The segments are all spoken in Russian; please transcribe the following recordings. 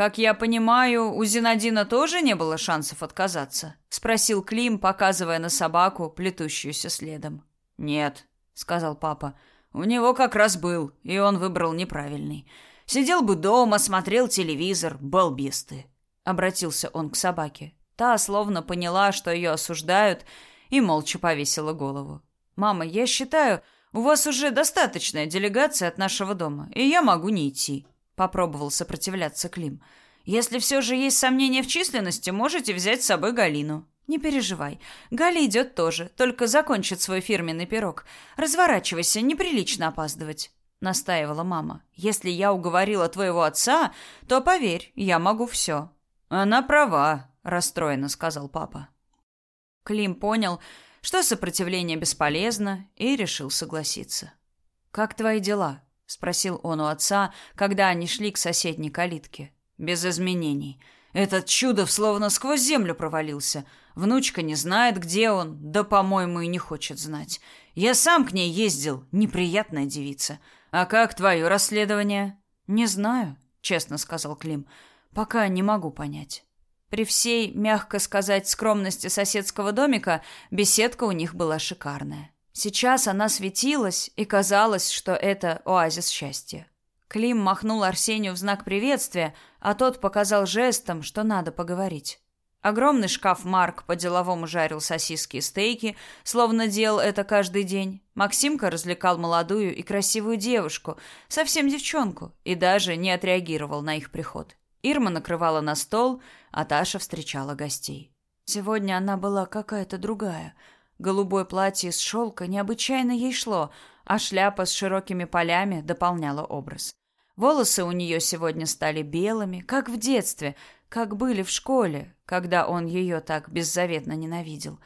как я понимаю, у Зинадина тоже не было шансов отказаться?» — спросил Клим, показывая на собаку, плетущуюся следом. «Нет», — сказал папа. «У него как раз был, и он выбрал неправильный. Сидел бы дома, смотрел телевизор, балбес ты», — обратился он к собаке. Та словно поняла, что ее осуждают, и молча повесила голову. «Мама, я считаю, у вас уже достаточная делегация от нашего дома, и я могу не идти», — попробовал сопротивляться Клим. «Если все же есть сомнения в численности, можете взять с собой Галину». «Не переживай. Галя идет тоже, только закончит свой фирменный пирог. Разворачивайся, неприлично опаздывать», — настаивала мама. «Если я уговорила твоего отца, то, поверь, я могу все». «Она права», — расстроенно сказал папа. Клим понял, что сопротивление бесполезно, и решил согласиться. «Как твои дела?» — спросил он у отца, когда они шли к соседней калитке. «Без изменений. Этот чудов словно сквозь землю провалился. Внучка не знает, где он, да, по-моему, и не хочет знать. Я сам к ней ездил, неприятная девица. А как твое расследование? Не знаю, честно сказал Клим. Пока не могу понять. При всей, мягко сказать, скромности соседского домика, беседка у них была шикарная. Сейчас она светилась, и казалось, что это оазис счастья. Клим махнул Арсению в знак приветствия, а тот показал жестом, что надо поговорить. Огромный шкаф Марк по-деловому жарил сосиски и стейки, словно делал это каждый день. Максимка развлекал молодую и красивую девушку, совсем девчонку, и даже не отреагировал на их приход. Ирма накрывала на стол, а Таша встречала гостей. Сегодня она была какая-то другая. Голубое платье из шелка необычайно ей шло, а шляпа с широкими полями дополняла образ. Волосы у нее сегодня стали белыми, как в детстве, как были в школе, когда он ее так беззаветно ненавидел.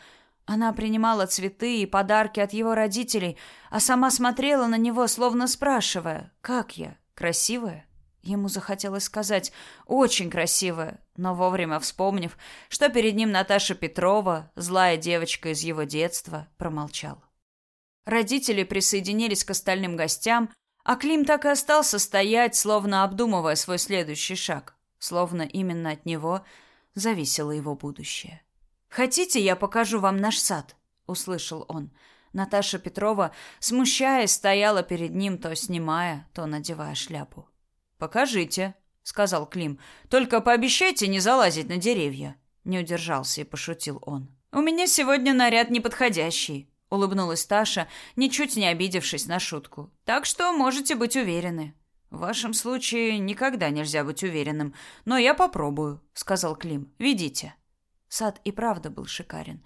Она принимала цветы и подарки от его родителей, а сама смотрела на него, словно спрашивая, «Как я? Красивая?» Ему захотелось сказать «очень красивая», но вовремя вспомнив, что перед ним Наташа Петрова, злая девочка из его детства, промолчал. Родители присоединились к остальным гостям, а Клим так и остался стоять, словно обдумывая свой следующий шаг, словно именно от него зависело его будущее. «Хотите, я покажу вам наш сад?» — услышал он. Наташа Петрова, смущаясь, стояла перед ним, то снимая, то надевая шляпу. «Покажите», — сказал Клим. «Только пообещайте не залазить на деревья». Не удержался и пошутил он. «У меня сегодня наряд неподходящий», — улыбнулась Таша, ничуть не обидевшись на шутку. «Так что можете быть уверены». В вашем случае никогда нельзя быть уверенным, но я попробую, сказал Клим. Ведите. Сад и правда был шикарен.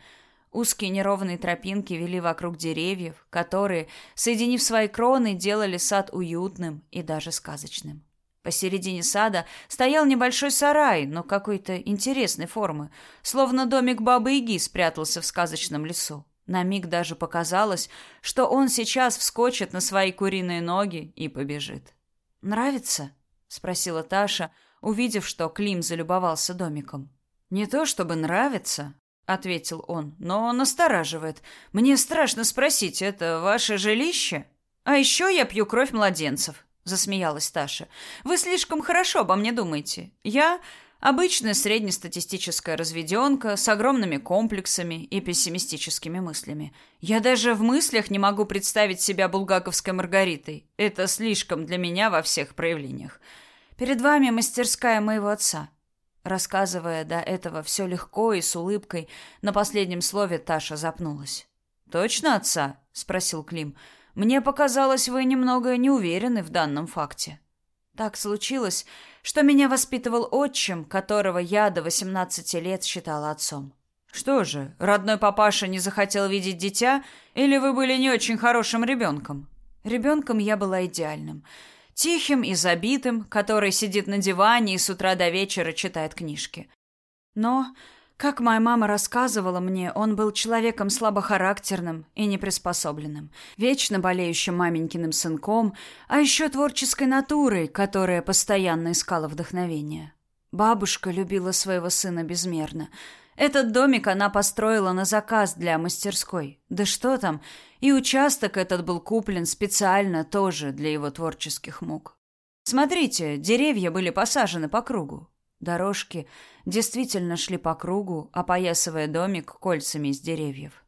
Узкие неровные тропинки вели вокруг деревьев, которые, соединив свои кроны, делали сад уютным и даже сказочным. Посередине сада стоял небольшой сарай, но какой-то интересной формы, словно домик бабы-яги спрятался в сказочном лесу. На миг даже показалось, что он сейчас вскочит на свои куриные ноги и побежит. Нравится? спросила Таша, увидев, что Клим залюбовался домиком. Не то чтобы нравится, ответил он, но настораживает. Мне страшно спросить, это ваше жилище? А еще я пью кровь младенцев, засмеялась Таша. Вы слишком хорошо обо мне думаете. Я обычная среднестатистическая разведенка с огромными комплексами и пессимистическими мыслями. Я даже в мыслях не могу представить себя булгаковской Маргаритой. Это слишком для меня во всех проявлениях. Перед вами мастерская моего отца. Рассказывая до этого все легко и с улыбкой, на последнем слове Таша запнулась. «Точно отца?» — спросил Клим. «Мне показалось, вы немного не в данном факте». Так случилось, что меня воспитывал отчим, которого я до 18 лет считала отцом. Что же, родной папаша не захотел видеть дитя, или вы были не очень хорошим ребенком? Ребенком я была идеальным. Тихим и забитым, который сидит на диване и с утра до вечера читает книжки. Но как моя мама рассказывала мне, он был человеком слабохарактерным и неприспособленным, вечно болеющим маменькиным сынком, а еще творческой натурой, которая постоянно искала вдохновения. Бабушка любила своего сына безмерно. Этот домик она построила на заказ для мастерской. Да что там, и участок этот был куплен специально тоже для его творческих мук. Смотрите, деревья были посажены по кругу. Дорожки действительно шли по кругу, опоясывая домик кольцами из деревьев.